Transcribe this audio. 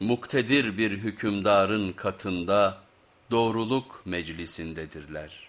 muktedir bir hükümdarın katında doğruluk meclisindedirler.